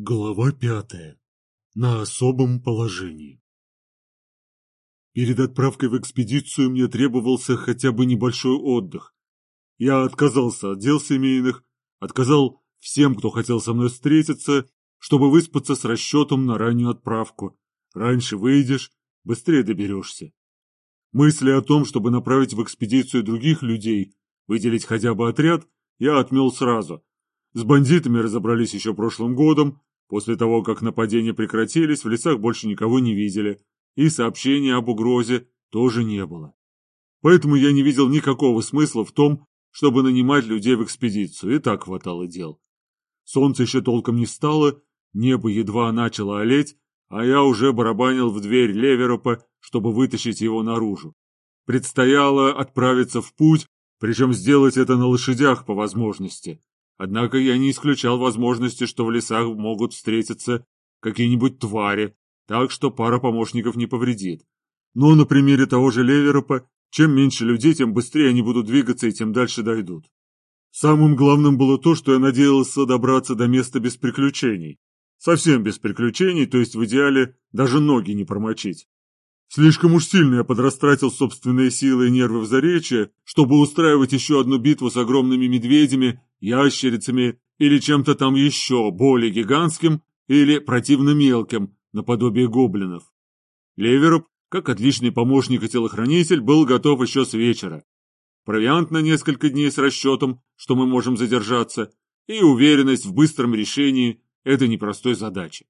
Глава пятая. На особом положении. Перед отправкой в экспедицию мне требовался хотя бы небольшой отдых. Я отказался от дел семейных, отказал всем, кто хотел со мной встретиться, чтобы выспаться с расчетом на раннюю отправку. Раньше выйдешь, быстрее доберешься. Мысли о том, чтобы направить в экспедицию других людей, выделить хотя бы отряд, я отмел сразу. С бандитами разобрались еще прошлым годом, После того, как нападения прекратились, в лесах больше никого не видели, и сообщения об угрозе тоже не было. Поэтому я не видел никакого смысла в том, чтобы нанимать людей в экспедицию, и так хватало дел. Солнце еще толком не встало, небо едва начало олеть, а я уже барабанил в дверь Леверопа, чтобы вытащить его наружу. Предстояло отправиться в путь, причем сделать это на лошадях по возможности. Однако я не исключал возможности, что в лесах могут встретиться какие-нибудь твари, так что пара помощников не повредит. Но на примере того же Леверопа, чем меньше людей, тем быстрее они будут двигаться и тем дальше дойдут. Самым главным было то, что я надеялся добраться до места без приключений. Совсем без приключений, то есть в идеале даже ноги не промочить. Слишком уж сильно я подрастратил собственные силы и нервы в заречье, чтобы устраивать еще одну битву с огромными медведями, ящерицами или чем-то там еще более гигантским или противно мелким, наподобие гоблинов. Левероп, как отличный помощник и телохранитель, был готов еще с вечера. Провиант на несколько дней с расчетом, что мы можем задержаться, и уверенность в быстром решении этой непростой задачи.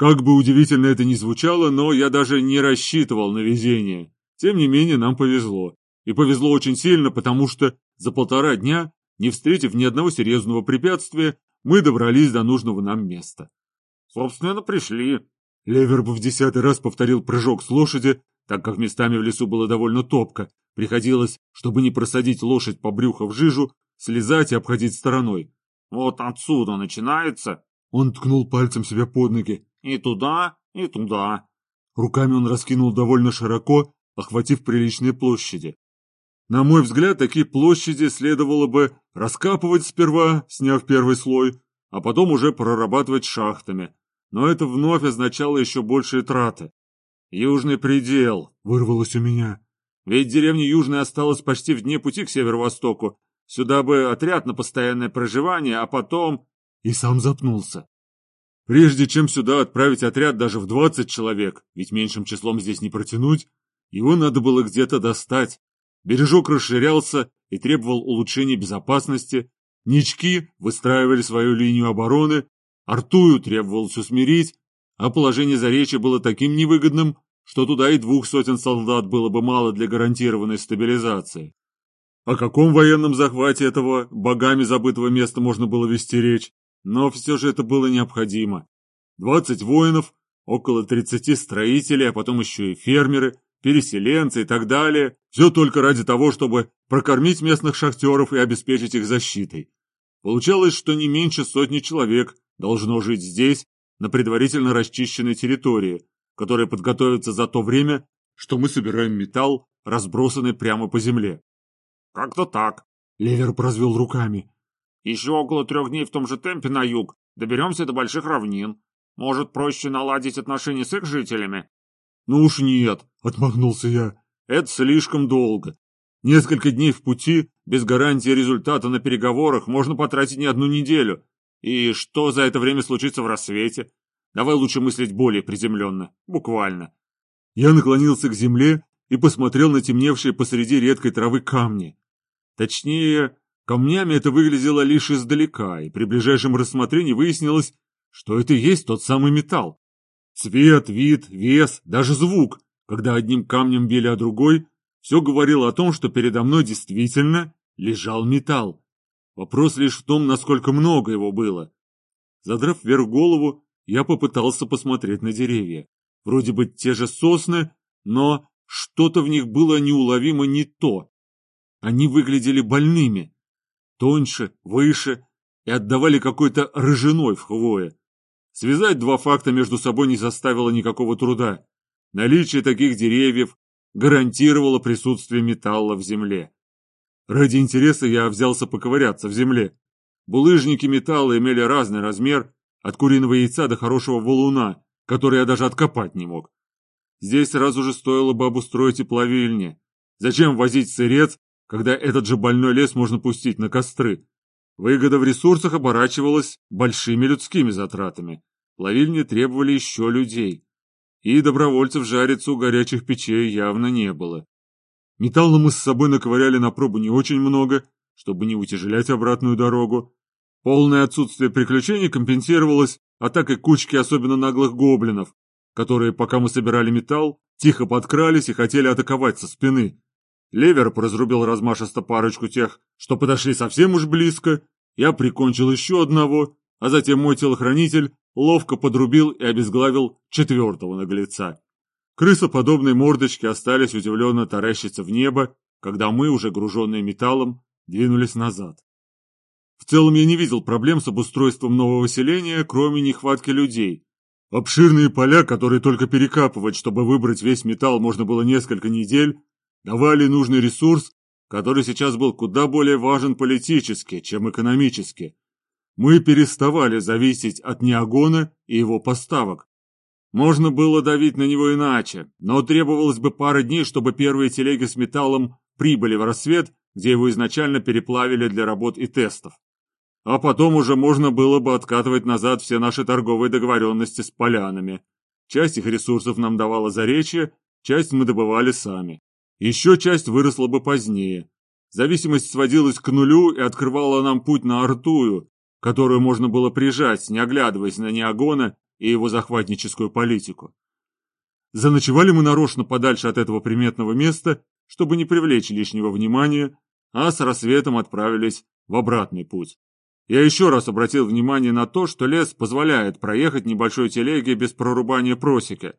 Как бы удивительно это ни звучало, но я даже не рассчитывал на везение. Тем не менее, нам повезло. И повезло очень сильно, потому что за полтора дня, не встретив ни одного серьезного препятствия, мы добрались до нужного нам места. Собственно, пришли. Леверб в десятый раз повторил прыжок с лошади, так как местами в лесу было довольно топко. Приходилось, чтобы не просадить лошадь по брюху в жижу, слезать и обходить стороной. Вот отсюда начинается. Он ткнул пальцем себе под ноги. И туда, и туда. Руками он раскинул довольно широко, охватив приличные площади. На мой взгляд, такие площади следовало бы раскапывать сперва, сняв первый слой, а потом уже прорабатывать шахтами. Но это вновь означало еще большие траты. «Южный предел», — вырвалось у меня. Ведь деревня Южная осталась почти в дне пути к северо-востоку. Сюда бы отряд на постоянное проживание, а потом... И сам запнулся. Прежде чем сюда отправить отряд даже в 20 человек, ведь меньшим числом здесь не протянуть, его надо было где-то достать. Бережок расширялся и требовал улучшения безопасности, нички выстраивали свою линию обороны, Артую требовалось усмирить, а положение Заречья было таким невыгодным, что туда и двух сотен солдат было бы мало для гарантированной стабилизации. О каком военном захвате этого богами забытого места можно было вести речь? Но все же это было необходимо. Двадцать воинов, около тридцати строителей, а потом еще и фермеры, переселенцы и так далее. Все только ради того, чтобы прокормить местных шахтеров и обеспечить их защитой. Получалось, что не меньше сотни человек должно жить здесь, на предварительно расчищенной территории, которая подготовится за то время, что мы собираем металл, разбросанный прямо по земле. «Как-то так», — Левер развел руками. Еще около трех дней в том же темпе на юг. Доберемся до больших равнин. Может, проще наладить отношения с их жителями? Ну уж нет, отмахнулся я. Это слишком долго. Несколько дней в пути, без гарантии результата на переговорах, можно потратить не одну неделю. И что за это время случится в рассвете? Давай лучше мыслить более приземленно, буквально. Я наклонился к земле и посмотрел на темневшие посреди редкой травы камни. Точнее, Камнями это выглядело лишь издалека, и при ближайшем рассмотрении выяснилось, что это и есть тот самый металл. Цвет, вид, вес, даже звук, когда одним камнем били, а другой, все говорило о том, что передо мной действительно лежал металл. Вопрос лишь в том, насколько много его было. Задрав вверх голову, я попытался посмотреть на деревья. Вроде бы те же сосны, но что-то в них было неуловимо не то. Они выглядели больными, тоньше, выше и отдавали какой-то рыжиной в хвое. Связать два факта между собой не составило никакого труда. Наличие таких деревьев гарантировало присутствие металла в земле. Ради интереса я взялся поковыряться в земле. Булыжники металла имели разный размер, от куриного яйца до хорошего валуна, который я даже откопать не мог. Здесь сразу же стоило бы обустроить и плавильни. Зачем возить сырец, когда этот же больной лес можно пустить на костры? Выгода в ресурсах оборачивалась большими людскими затратами. Плавильни требовали еще людей. И добровольцев жариться у горячих печей явно не было. Металла мы с собой наковыряли на пробу не очень много, чтобы не утяжелять обратную дорогу. Полное отсутствие приключений компенсировалось атакой кучки особенно наглых гоблинов, которые, пока мы собирали металл, тихо подкрались и хотели атаковать со спины. Левер разрубил размашисто парочку тех, что подошли совсем уж близко. Я прикончил еще одного, а затем мой телохранитель ловко подрубил и обезглавил четвертого наглеца. Крысоподобные мордочки остались удивленно таращиться в небо, когда мы, уже груженные металлом, двинулись назад. В целом я не видел проблем с обустройством нового селения, кроме нехватки людей. Обширные поля, которые только перекапывать, чтобы выбрать весь металл, можно было несколько недель, давали нужный ресурс, который сейчас был куда более важен политически, чем экономически. Мы переставали зависеть от Неогона и его поставок. Можно было давить на него иначе, но требовалось бы пара дней, чтобы первые телеги с металлом прибыли в рассвет, где его изначально переплавили для работ и тестов. А потом уже можно было бы откатывать назад все наши торговые договоренности с полянами. Часть их ресурсов нам давала заречье, часть мы добывали сами. Еще часть выросла бы позднее. Зависимость сводилась к нулю и открывала нам путь на Артую, которую можно было прижать, не оглядываясь на Неогона и его захватническую политику. Заночевали мы нарочно подальше от этого приметного места, чтобы не привлечь лишнего внимания, а с рассветом отправились в обратный путь. Я еще раз обратил внимание на то, что лес позволяет проехать небольшой телеге без прорубания просеки.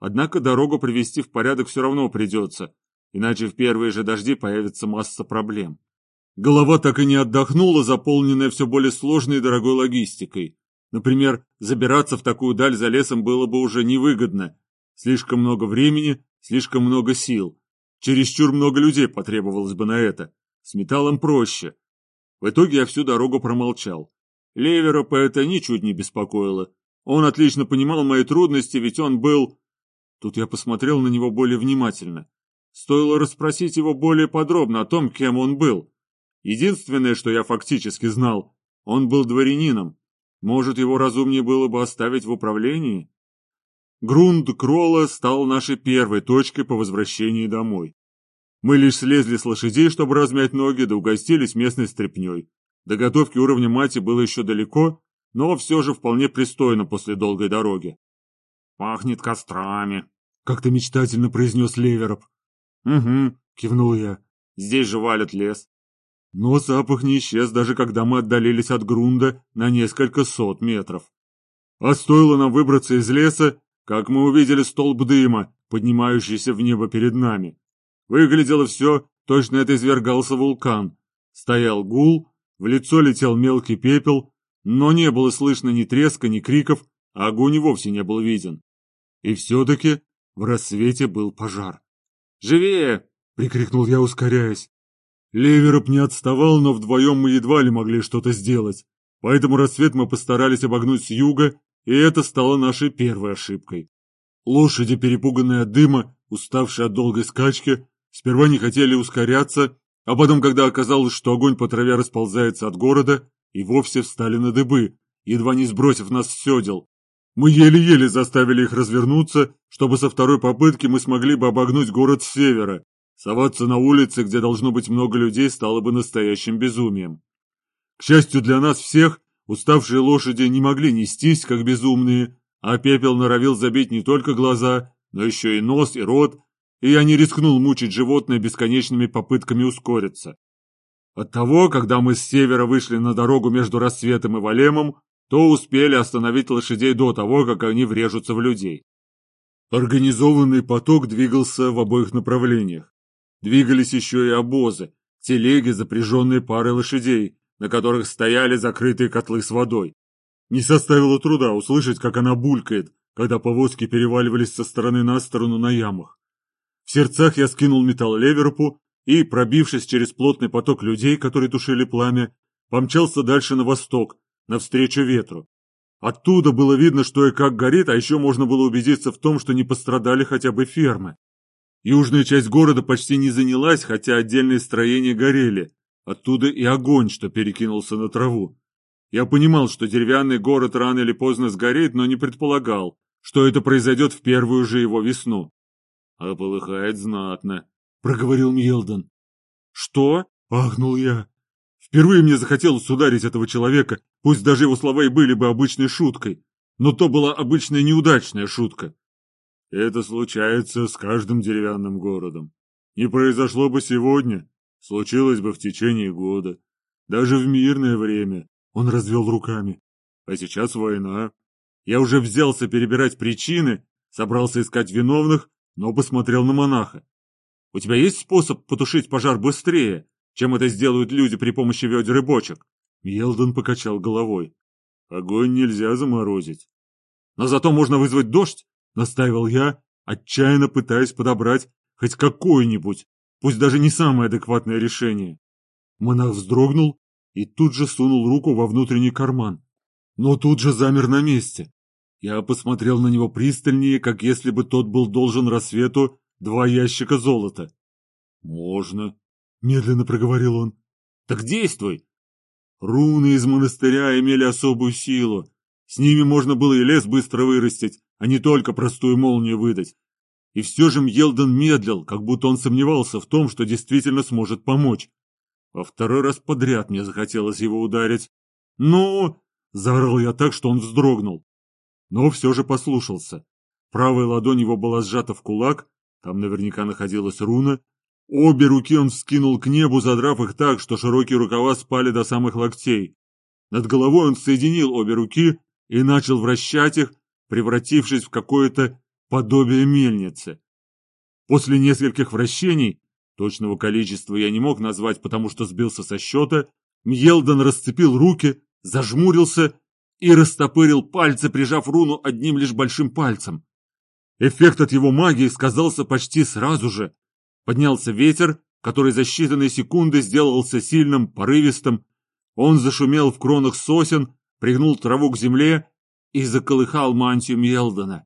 Однако дорогу привести в порядок все равно придется, иначе в первые же дожди появится масса проблем. Голова так и не отдохнула, заполненная все более сложной и дорогой логистикой. Например, забираться в такую даль за лесом было бы уже невыгодно. Слишком много времени, слишком много сил. Чересчур много людей потребовалось бы на это. С металлом проще. В итоге я всю дорогу промолчал. Левера по это ничуть не беспокоило. Он отлично понимал мои трудности, ведь он был... Тут я посмотрел на него более внимательно. Стоило расспросить его более подробно о том, кем он был. Единственное, что я фактически знал, он был дворянином, может, его разумнее было бы оставить в управлении? Грунд Кролла стал нашей первой точкой по возвращении домой. Мы лишь слезли с лошадей, чтобы размять ноги, да угостились местной стряпней. До готовки уровня мати было еще далеко, но все же вполне пристойно после долгой дороги. «Пахнет кострами», — как-то мечтательно произнес Левероп. «Угу», — кивнул я. «Здесь же валят лес». Но запах не исчез, даже когда мы отдалились от грунда на несколько сот метров. А стоило нам выбраться из леса, как мы увидели столб дыма, поднимающийся в небо перед нами. Выглядело все, точно это извергался вулкан. Стоял гул, в лицо летел мелкий пепел, но не было слышно ни треска, ни криков, а огонь и вовсе не был виден. И все-таки в рассвете был пожар. «Живее!» — прикрикнул я, ускоряясь. Левероп не отставал, но вдвоем мы едва ли могли что-то сделать. Поэтому рассвет мы постарались обогнуть с юга, и это стало нашей первой ошибкой. Лошади, перепуганные от дыма, уставшие от долгой скачки, сперва не хотели ускоряться, а потом, когда оказалось, что огонь по траве расползается от города, и вовсе встали на дыбы, едва не сбросив нас с седел. Мы еле-еле заставили их развернуться, чтобы со второй попытки мы смогли бы обогнуть город с севера, Соваться на улице, где должно быть много людей, стало бы настоящим безумием. К счастью для нас всех, уставшие лошади не могли нестись, как безумные, а пепел норовил забить не только глаза, но еще и нос и рот, и я не рискнул мучить животное бесконечными попытками ускориться. Оттого, когда мы с севера вышли на дорогу между рассветом и Валемом, то успели остановить лошадей до того, как они врежутся в людей. Организованный поток двигался в обоих направлениях. Двигались еще и обозы, телеги, запряженные парой лошадей, на которых стояли закрытые котлы с водой. Не составило труда услышать, как она булькает, когда повозки переваливались со стороны на сторону на ямах. В сердцах я скинул металл Леверпу и, пробившись через плотный поток людей, которые тушили пламя, помчался дальше на восток, навстречу ветру. Оттуда было видно, что и как горит, а еще можно было убедиться в том, что не пострадали хотя бы фермы. Южная часть города почти не занялась, хотя отдельные строения горели. Оттуда и огонь, что перекинулся на траву. Я понимал, что деревянный город рано или поздно сгорит, но не предполагал, что это произойдет в первую же его весну. — А полыхает знатно, — проговорил Мьелдон. — Что? — ахнул я. Впервые мне захотелось ударить этого человека, пусть даже его слова и были бы обычной шуткой. Но то была обычная неудачная шутка. Это случается с каждым деревянным городом. Не произошло бы сегодня, случилось бы в течение года. Даже в мирное время он развел руками. А сейчас война. Я уже взялся перебирать причины, собрался искать виновных, но посмотрел на монаха. У тебя есть способ потушить пожар быстрее, чем это сделают люди при помощи ведер и бочек? Мьелдон покачал головой. Огонь нельзя заморозить. Но зато можно вызвать дождь, настаивал я, отчаянно пытаясь подобрать хоть какое-нибудь, пусть даже не самое адекватное решение. Монах вздрогнул и тут же сунул руку во внутренний карман, но тут же замер на месте. Я посмотрел на него пристальнее, как если бы тот был должен рассвету два ящика золота. «Можно», — медленно проговорил он. «Так действуй!» Руны из монастыря имели особую силу. С ними можно было и лес быстро вырастить, а не только простую молнию выдать. И все же Мьелден медлил, как будто он сомневался в том, что действительно сможет помочь. Во второй раз подряд мне захотелось его ударить. «Ну!» — заорал я так, что он вздрогнул. Но все же послушался. Правая ладонь его была сжата в кулак, там наверняка находилась руна. Обе руки он вскинул к небу, задрав их так, что широкие рукава спали до самых локтей. Над головой он соединил обе руки и начал вращать их, превратившись в какое-то подобие мельницы. После нескольких вращений, точного количества я не мог назвать, потому что сбился со счета, Мьелдон расцепил руки, зажмурился и растопырил пальцы, прижав руну одним лишь большим пальцем. Эффект от его магии сказался почти сразу же. Поднялся ветер, который за считанные секунды сделался сильным, порывистым. Он зашумел в кронах сосен, пригнул траву к земле и заколыхал мантию Мелдона.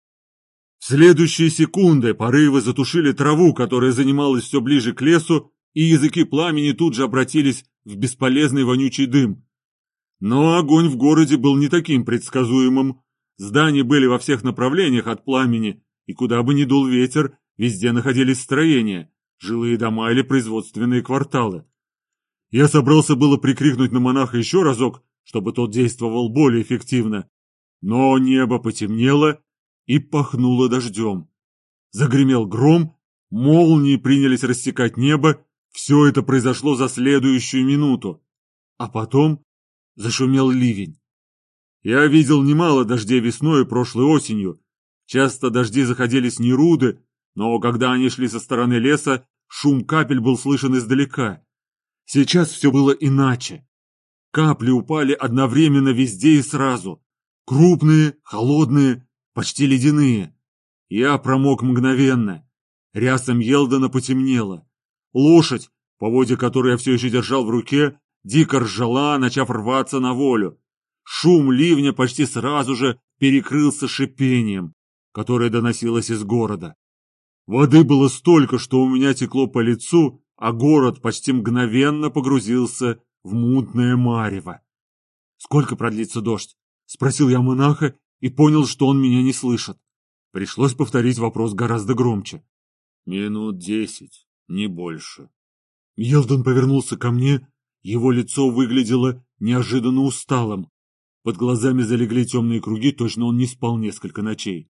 В следующие секунды порывы затушили траву, которая занималась все ближе к лесу, и языки пламени тут же обратились в бесполезный вонючий дым. Но огонь в городе был не таким предсказуемым. Здания были во всех направлениях от пламени, и куда бы ни дул ветер, везде находились строения, жилые дома или производственные кварталы. Я собрался было прикрикнуть на монаха еще разок, чтобы тот действовал более эффективно, но небо потемнело и пахнуло дождем. Загремел гром, молнии принялись рассекать небо, все это произошло за следующую минуту. А потом зашумел ливень. Я видел немало дождей весной и прошлой осенью. Часто дожди заходили с неруды, но когда они шли со стороны леса, шум капель был слышен издалека. Сейчас все было иначе. Капли упали одновременно везде и сразу. Крупные, холодные, почти ледяные. Я промок мгновенно. Рясом Елдона потемнело. Лошадь, поводья которой я все еще держал в руке, дико ржала, начав рваться на волю. Шум ливня почти сразу же перекрылся шипением, которое доносилось из города. Воды было столько, что у меня текло по лицу, а город почти мгновенно погрузился в мутное марево. «Сколько продлится дождь?» — спросил я монаха и понял, что он меня не слышит. Пришлось повторить вопрос гораздо громче. «Минут десять, не больше». Елдон повернулся ко мне его лицо выглядело неожиданно усталым. Под глазами залегли темные круги, точно он не спал несколько ночей.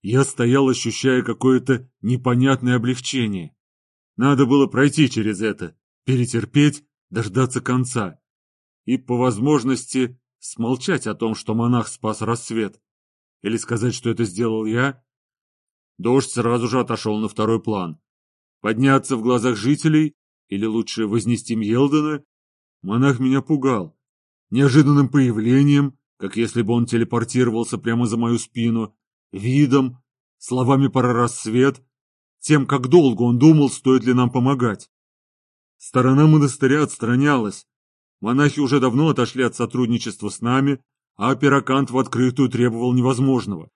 Я стоял, ощущая какое-то непонятное облегчение. Надо было пройти через это, перетерпеть, дождаться конца. И, по возможности, смолчать о том, что монах спас рассвет. Или сказать, что это сделал я? Дождь сразу же отошел на второй план. Подняться в глазах жителей, или лучше вознести Мьелдена, Монах меня пугал. Неожиданным появлением, как если бы он телепортировался прямо за мою спину, видом, словами про рассвет, тем, как долго он думал, стоит ли нам помогать. Сторона монастыря отстранялась. Монахи уже давно отошли от сотрудничества с нами, а Пирокант в открытую требовал невозможного.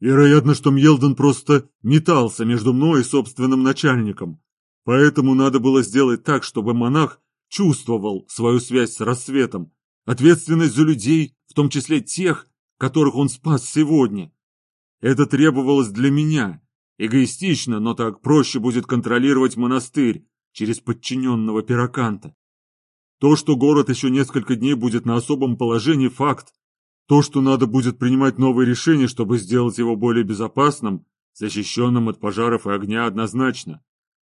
Вероятно, что Мьелден просто метался между мной и собственным начальником. Поэтому надо было сделать так, чтобы монах чувствовал свою связь с рассветом, ответственность за людей, в том числе тех, которых он спас сегодня. Это требовалось для меня. Эгоистично, но так проще будет контролировать монастырь через подчиненного пироканта. То, что город еще несколько дней будет на особом положении, факт. То, что надо будет принимать новые решения, чтобы сделать его более безопасным, защищенным от пожаров и огня, однозначно.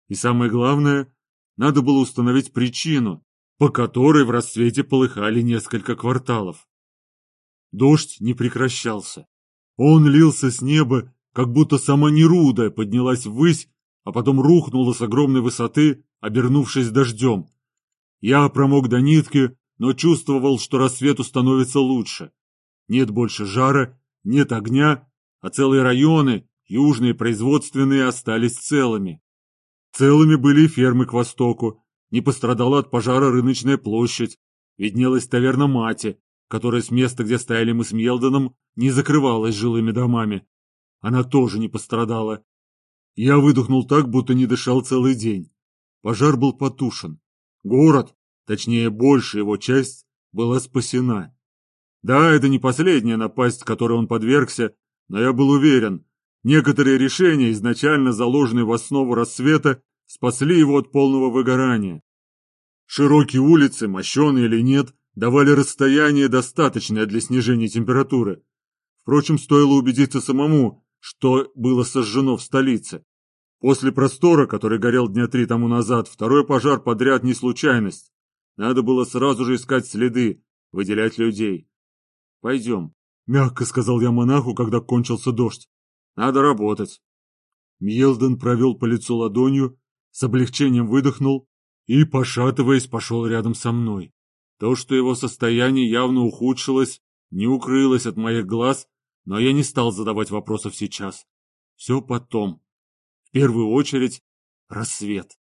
И самое главное, надо было установить причину, по которой в рассвете полыхали несколько кварталов. Дождь не прекращался. Он лился с неба, как будто сама Неруда поднялась ввысь, а потом рухнула с огромной высоты, обернувшись дождем. Я промок до нитки, но чувствовал, что рассвету становится лучше. Нет больше жара, нет огня, а целые районы, южные производственные, остались целыми. Целыми были и фермы к востоку, не пострадала от пожара рыночная площадь, виднелась таверна Мати, которая с места, где стояли мы с Мелдоном, не закрывалась жилыми домами. Она тоже не пострадала. Я выдохнул так, будто не дышал целый день. Пожар был потушен. Город, точнее, большая его часть, была спасена. Да, это не последняя напасть, которой он подвергся, но я был уверен, некоторые решения, изначально заложенные в основу рассвета, спасли его от полного выгорания. Широкие улицы, мощеные или нет, давали расстояние, достаточное для снижения температуры. Впрочем, стоило убедиться самому, что было сожжено в столице. После простора, который горел дня три тому назад, второй пожар подряд не случайность. Надо было сразу же искать следы, выделять людей. «Пойдем», — мягко сказал я монаху, когда кончился дождь. «Надо работать». Мьелден провел по лицу ладонью, с облегчением выдохнул и, пошатываясь, пошел рядом со мной. То, что его состояние явно ухудшилось, не укрылось от моих глаз, но я не стал задавать вопросов сейчас. Все потом. В первую очередь, рассвет.